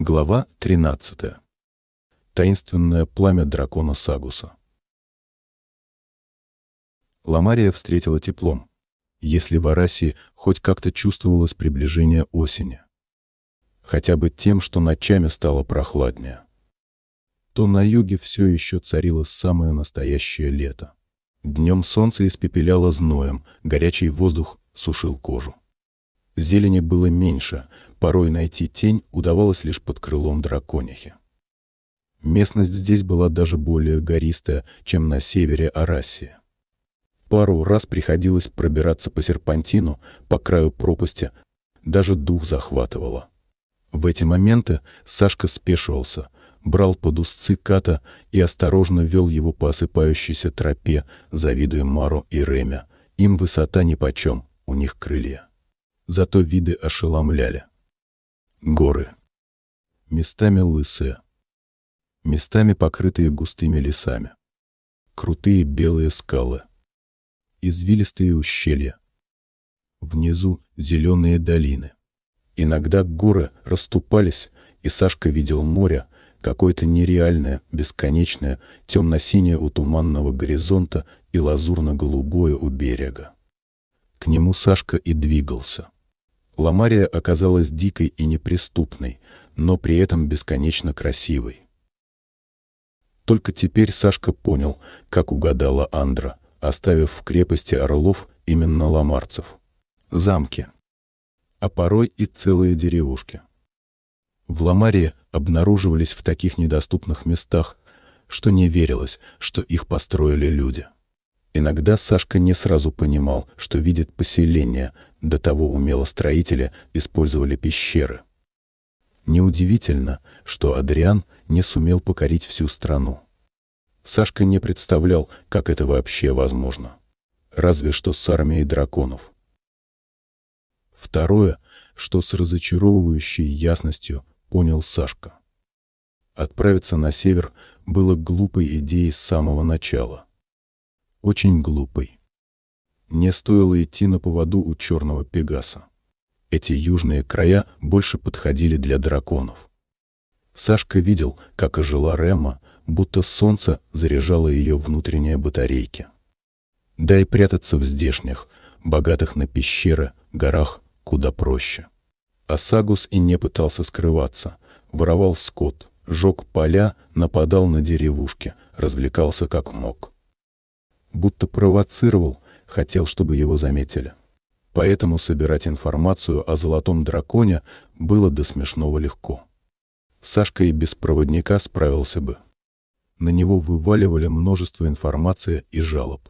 Глава 13. Таинственное пламя дракона Сагуса. Ламария встретила теплом, если в Арасии хоть как-то чувствовалось приближение осени. Хотя бы тем, что ночами стало прохладнее. То на юге все еще царило самое настоящее лето. Днем солнце испепеляло зноем, горячий воздух сушил кожу. Зелени было меньше, порой найти тень удавалось лишь под крылом драконихи. Местность здесь была даже более гористая, чем на севере Арасии. Пару раз приходилось пробираться по серпантину, по краю пропасти, даже дух захватывало. В эти моменты Сашка спешивался, брал под узцы ката и осторожно вел его по осыпающейся тропе, завидуя Мару и Реме. Им высота нипочем, у них крылья зато виды ошеломляли. Горы. Местами лысые. Местами покрытые густыми лесами. Крутые белые скалы. Извилистые ущелья. Внизу зеленые долины. Иногда горы расступались, и Сашка видел море, какое-то нереальное, бесконечное, темно-синее у туманного горизонта и лазурно-голубое у берега. К нему Сашка и двигался. Ламария оказалась дикой и неприступной, но при этом бесконечно красивой. Только теперь Сашка понял, как угадала Андра, оставив в крепости орлов именно ламарцев. Замки. А порой и целые деревушки. В Ламарии обнаруживались в таких недоступных местах, что не верилось, что их построили люди. Иногда Сашка не сразу понимал, что видит поселение, до того умело строители использовали пещеры. Неудивительно, что Адриан не сумел покорить всю страну. Сашка не представлял, как это вообще возможно. Разве что с армией драконов. Второе, что с разочаровывающей ясностью понял Сашка. Отправиться на север было глупой идеей с самого начала очень глупой. Не стоило идти на поводу у черного пегаса. Эти южные края больше подходили для драконов. Сашка видел, как ожила Рема, будто солнце заряжало ее внутренние батарейки. Да и прятаться в здешних, богатых на пещеры, горах, куда проще. А Сагус и не пытался скрываться, воровал скот, жег поля, нападал на деревушки, развлекался как мог будто провоцировал, хотел, чтобы его заметили. Поэтому собирать информацию о золотом драконе было до смешного легко. Сашка и без проводника справился бы. На него вываливали множество информации и жалоб.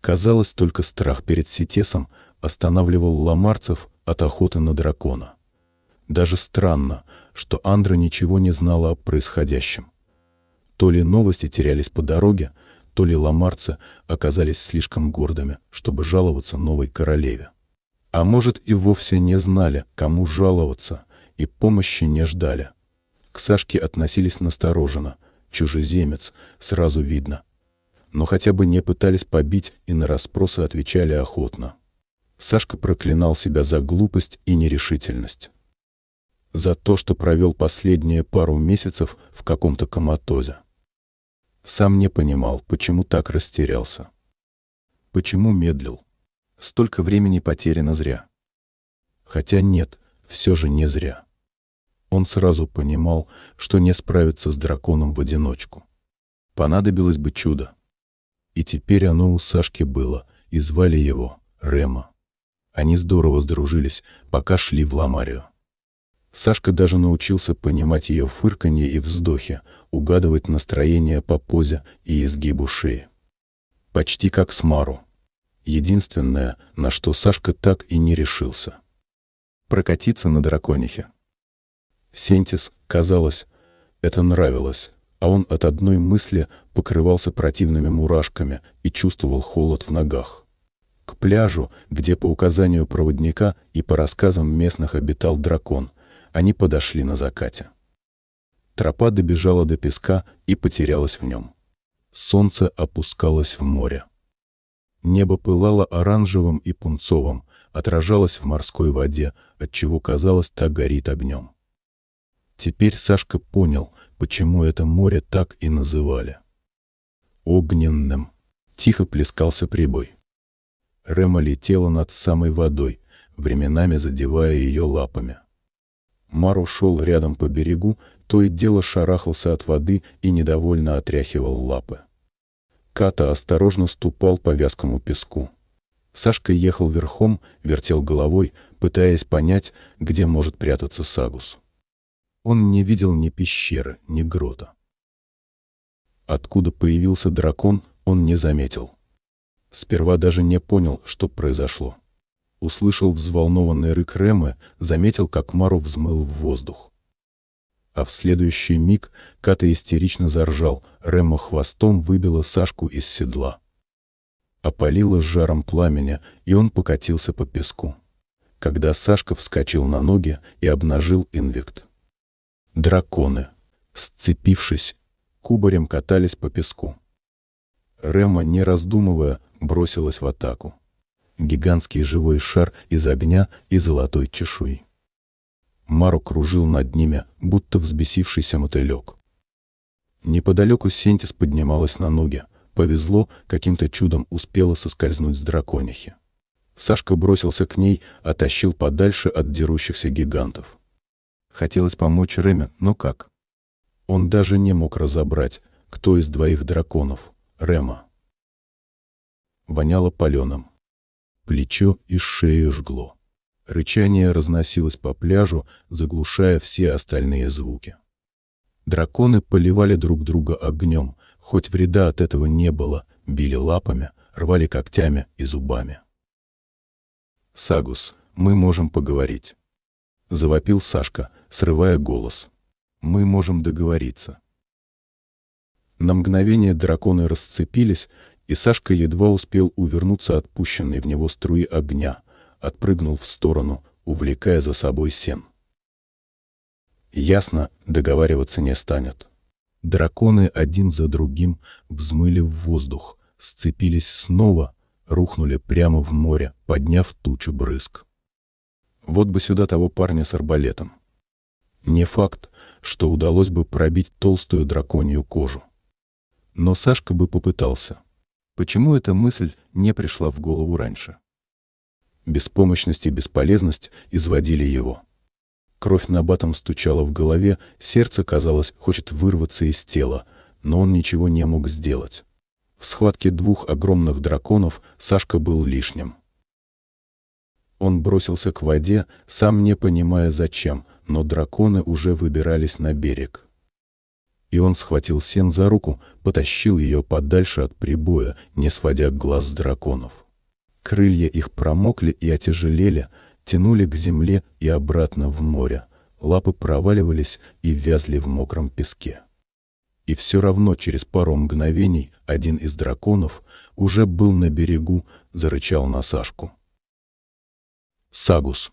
Казалось, только страх перед Ситесом останавливал ламарцев от охоты на дракона. Даже странно, что Андра ничего не знала о происходящем. То ли новости терялись по дороге, то ли ламарцы оказались слишком гордыми, чтобы жаловаться новой королеве. А может и вовсе не знали, кому жаловаться, и помощи не ждали. К Сашке относились настороженно, чужеземец, сразу видно. Но хотя бы не пытались побить и на расспросы отвечали охотно. Сашка проклинал себя за глупость и нерешительность. За то, что провел последние пару месяцев в каком-то коматозе. Сам не понимал, почему так растерялся. Почему медлил? Столько времени потеряно зря. Хотя нет, все же не зря. Он сразу понимал, что не справится с драконом в одиночку. Понадобилось бы чудо. И теперь оно у Сашки было, и звали его Рема. Они здорово сдружились, пока шли в Ламарию. Сашка даже научился понимать ее фырканье и вздохи, угадывать настроение по позе и изгибу шеи. Почти как с Мару. Единственное, на что Сашка так и не решился. Прокатиться на драконихе. Сентис, казалось, это нравилось, а он от одной мысли покрывался противными мурашками и чувствовал холод в ногах. К пляжу, где по указанию проводника и по рассказам местных обитал дракон, они подошли на закате. Тропа добежала до песка и потерялась в нем. Солнце опускалось в море. Небо пылало оранжевым и пунцовым, отражалось в морской воде, отчего казалось, так горит огнем. Теперь Сашка понял, почему это море так и называли. Огненным. Тихо плескался прибой. Рема летела над самой водой, временами задевая ее лапами. Мару шел рядом по берегу, то и дело шарахался от воды и недовольно отряхивал лапы. Ката осторожно ступал по вязкому песку. Сашка ехал верхом, вертел головой, пытаясь понять, где может прятаться Сагус. Он не видел ни пещеры, ни грота. Откуда появился дракон, он не заметил. Сперва даже не понял, что произошло. Услышал взволнованный рык Рэмы, заметил, как Мару взмыл в воздух. А в следующий миг Ката истерично заржал, Рэма хвостом выбила Сашку из седла опалило жаром пламени, и он покатился по песку. Когда Сашка вскочил на ноги и обнажил инвикт. Драконы, сцепившись, кубарем катались по песку. Рема, не раздумывая, бросилась в атаку. Гигантский живой шар из огня и золотой чешуи. Мару кружил над ними, будто взбесившийся мотылек. Неподалеку Сентис поднималась на ноги, Повезло, каким-то чудом успела соскользнуть с драконихи. Сашка бросился к ней, оттащил подальше от дерущихся гигантов. Хотелось помочь Реме, но как? Он даже не мог разобрать, кто из двоих драконов — Рема. Воняло паленым. Плечо и шею жгло. Рычание разносилось по пляжу, заглушая все остальные звуки. Драконы поливали друг друга огнем, Хоть вреда от этого не было, били лапами, рвали когтями и зубами. «Сагус, мы можем поговорить», — завопил Сашка, срывая голос. «Мы можем договориться». На мгновение драконы расцепились, и Сашка едва успел увернуться от пущенной в него струи огня, отпрыгнул в сторону, увлекая за собой сен. Ясно, договариваться не станет. Драконы один за другим взмыли в воздух, сцепились снова, рухнули прямо в море, подняв тучу брызг. Вот бы сюда того парня с арбалетом. Не факт, что удалось бы пробить толстую драконью кожу. Но Сашка бы попытался. Почему эта мысль не пришла в голову раньше? Беспомощность и бесполезность изводили его. Кровь на батом стучала в голове, сердце, казалось, хочет вырваться из тела, но он ничего не мог сделать. В схватке двух огромных драконов Сашка был лишним. Он бросился к воде, сам не понимая зачем, но драконы уже выбирались на берег. И он схватил Сен за руку, потащил ее подальше от прибоя, не сводя глаз с драконов. Крылья их промокли и отяжелели, тянули к земле и обратно в море, лапы проваливались и вязли в мокром песке. И все равно через пару мгновений один из драконов уже был на берегу, зарычал на Сашку. Сагус.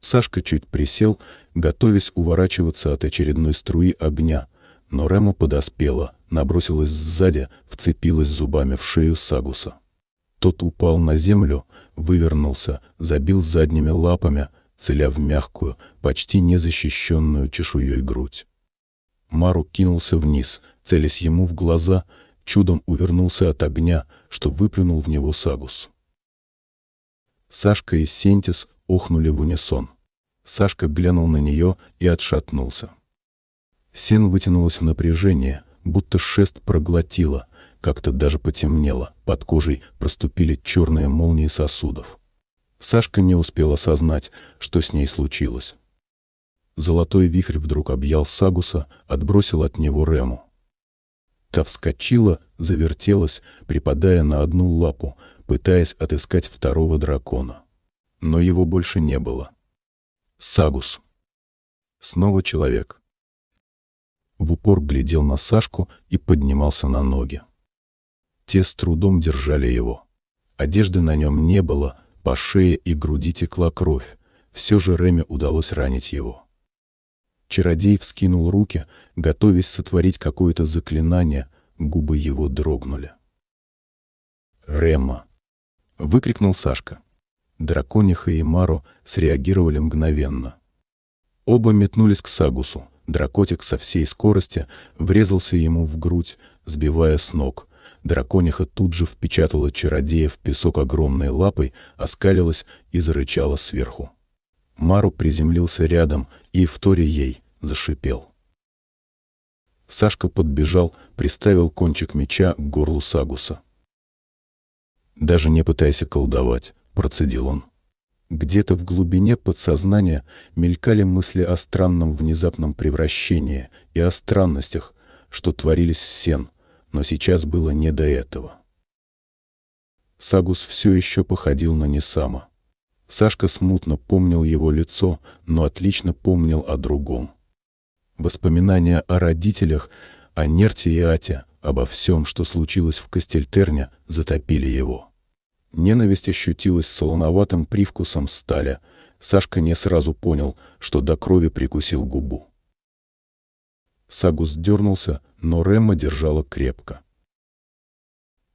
Сашка чуть присел, готовясь уворачиваться от очередной струи огня, но Рема подоспела, набросилась сзади, вцепилась зубами в шею Сагуса. Тот упал на землю, вывернулся, забил задними лапами, целя в мягкую, почти незащищенную чешуей грудь. Мару кинулся вниз, целясь ему в глаза, чудом увернулся от огня, что выплюнул в него Сагус. Сашка и Сентис охнули в унисон. Сашка глянул на нее и отшатнулся. Сен вытянулась в напряжение, будто шест проглотила, как-то даже потемнело, под кожей проступили черные молнии сосудов. Сашка не успел осознать, что с ней случилось. Золотой вихрь вдруг объял Сагуса, отбросил от него Рему. Та вскочила, завертелась, припадая на одну лапу, пытаясь отыскать второго дракона. Но его больше не было. Сагус. Снова человек. В упор глядел на Сашку и поднимался на ноги. Те с трудом держали его. Одежды на нем не было, по шее и груди текла кровь. Все же Реме удалось ранить его. Чародей вскинул руки, готовясь сотворить какое-то заклинание, губы его дрогнули. «Рема!» — выкрикнул Сашка. Дракониха и Мару среагировали мгновенно. Оба метнулись к Сагусу, Дракотик со всей скорости врезался ему в грудь, сбивая с ног. Дракониха тут же впечатала чародея в песок огромной лапой, оскалилась и зарычала сверху. Мару приземлился рядом и, вторя ей, зашипел. Сашка подбежал, приставил кончик меча к горлу Сагуса. «Даже не пытайся колдовать», — процедил он. Где-то в глубине подсознания мелькали мысли о странном внезапном превращении и о странностях, что творились с Сен, но сейчас было не до этого. Сагус все еще походил на Несама. Сашка смутно помнил его лицо, но отлично помнил о другом. Воспоминания о родителях, о Нерте и Ате, обо всем, что случилось в Кастельтерне, затопили его. Ненависть ощутилась солоноватым привкусом стали. Сашка не сразу понял, что до крови прикусил губу. Сагус дернулся, но Ремма держала крепко.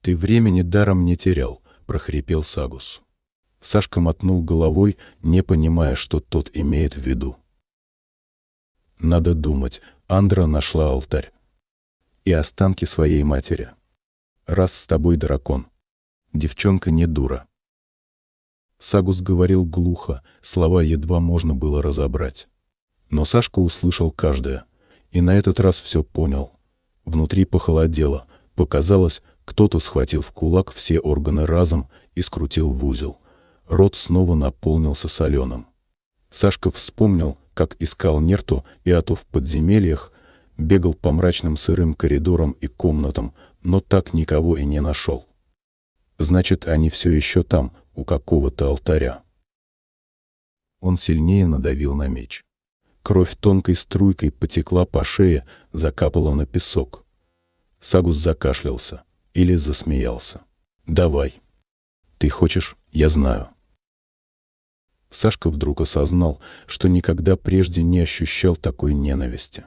«Ты времени даром не терял», — прохрипел Сагус. Сашка мотнул головой, не понимая, что тот имеет в виду. «Надо думать, Андра нашла алтарь. И останки своей матери. Раз с тобой дракон, Девчонка не дура. Сагус говорил глухо, слова едва можно было разобрать. Но Сашка услышал каждое, и на этот раз все понял. Внутри похолодело, показалось, кто-то схватил в кулак все органы разом и скрутил в узел. Рот снова наполнился соленым. Сашка вспомнил, как искал Нерту и Ату в подземельях, бегал по мрачным сырым коридорам и комнатам, но так никого и не нашел. Значит, они все еще там, у какого-то алтаря. Он сильнее надавил на меч. Кровь тонкой струйкой потекла по шее, закапала на песок. Сагус закашлялся или засмеялся. «Давай. Ты хочешь? Я знаю». Сашка вдруг осознал, что никогда прежде не ощущал такой ненависти.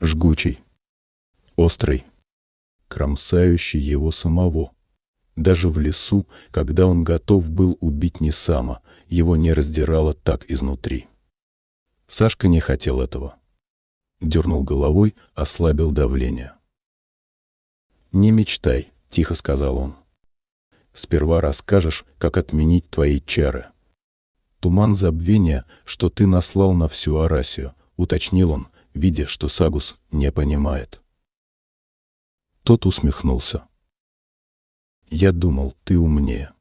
Жгучий, острый, кромсающий его самого. Даже в лесу, когда он готов был убить Несама, его не раздирало так изнутри. Сашка не хотел этого. Дернул головой, ослабил давление. «Не мечтай», — тихо сказал он. «Сперва расскажешь, как отменить твои чары». «Туман забвения, что ты наслал на всю Арасию», — уточнил он, видя, что Сагус не понимает. Тот усмехнулся. Я думал, ты умнее.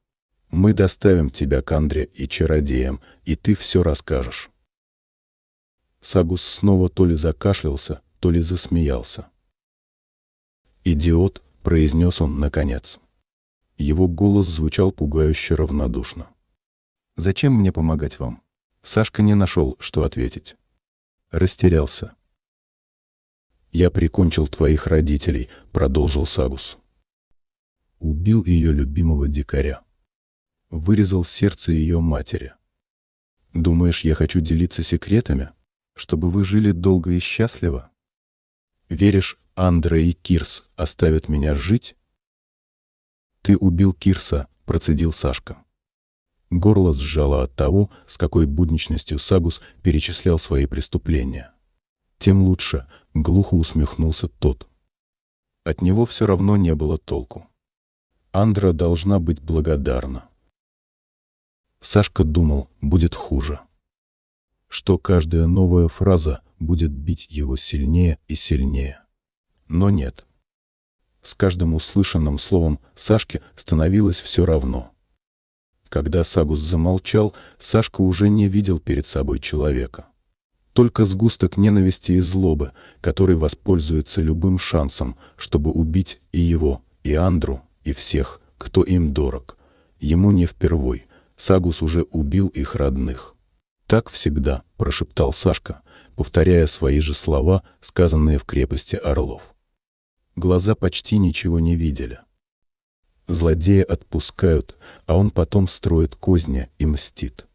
Мы доставим тебя к Андре и чародеям, и ты все расскажешь. Сагус снова то ли закашлялся, то ли засмеялся. «Идиот», — произнес он наконец. Его голос звучал пугающе равнодушно. «Зачем мне помогать вам?» Сашка не нашел, что ответить. Растерялся. «Я прикончил твоих родителей», — продолжил Сагус убил ее любимого дикаря. Вырезал сердце ее матери. Думаешь, я хочу делиться секретами, чтобы вы жили долго и счастливо? Веришь, Андра и Кирс оставят меня жить? Ты убил Кирса, процедил Сашка. Горло сжало от того, с какой будничностью Сагус перечислял свои преступления. Тем лучше, глухо усмехнулся тот. От него все равно не было толку. Андра должна быть благодарна. Сашка думал, будет хуже. Что каждая новая фраза будет бить его сильнее и сильнее. Но нет. С каждым услышанным словом Сашке становилось все равно. Когда Сагус замолчал, Сашка уже не видел перед собой человека. Только сгусток ненависти и злобы, который воспользуется любым шансом, чтобы убить и его, и Андру, и всех, кто им дорог. Ему не впервой. Сагус уже убил их родных. «Так всегда», — прошептал Сашка, повторяя свои же слова, сказанные в крепости Орлов. Глаза почти ничего не видели. Злодея отпускают, а он потом строит козня и мстит.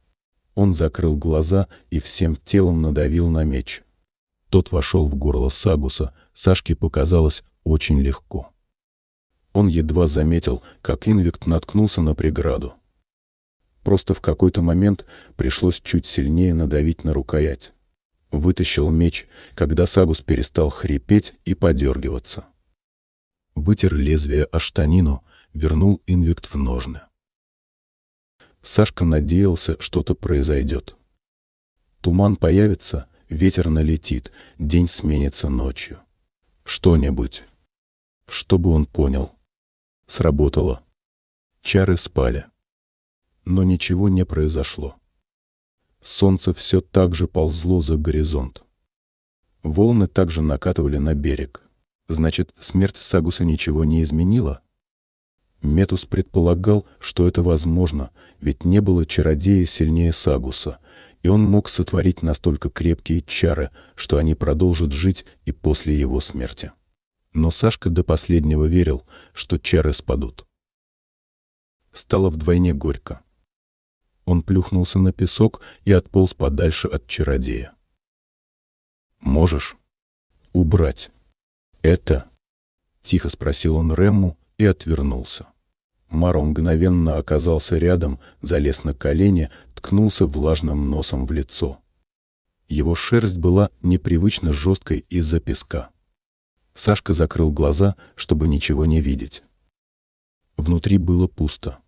Он закрыл глаза и всем телом надавил на меч. Тот вошел в горло Сагуса, Сашке показалось очень легко. Он едва заметил, как Инвикт наткнулся на преграду. Просто в какой-то момент пришлось чуть сильнее надавить на рукоять. Вытащил меч, когда Сагус перестал хрипеть и подергиваться. Вытер лезвие о штанину, вернул инвикт в ножны. Сашка надеялся, что-то произойдет. Туман появится, ветер налетит, день сменится ночью. Что-нибудь. Чтобы он понял. Сработало. Чары спали. Но ничего не произошло. Солнце все так же ползло за горизонт. Волны также накатывали на берег. Значит, смерть Сагуса ничего не изменила? Метус предполагал, что это возможно, ведь не было чародея сильнее Сагуса, и он мог сотворить настолько крепкие чары, что они продолжат жить и после его смерти. Но Сашка до последнего верил, что чары спадут. Стало вдвойне горько. Он плюхнулся на песок и отполз подальше от чародея. «Можешь убрать это?» — тихо спросил он Рэмму и отвернулся. Маро мгновенно оказался рядом, залез на колени, ткнулся влажным носом в лицо. Его шерсть была непривычно жесткой из-за песка. Сашка закрыл глаза, чтобы ничего не видеть. Внутри было пусто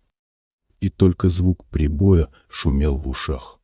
и только звук прибоя шумел в ушах.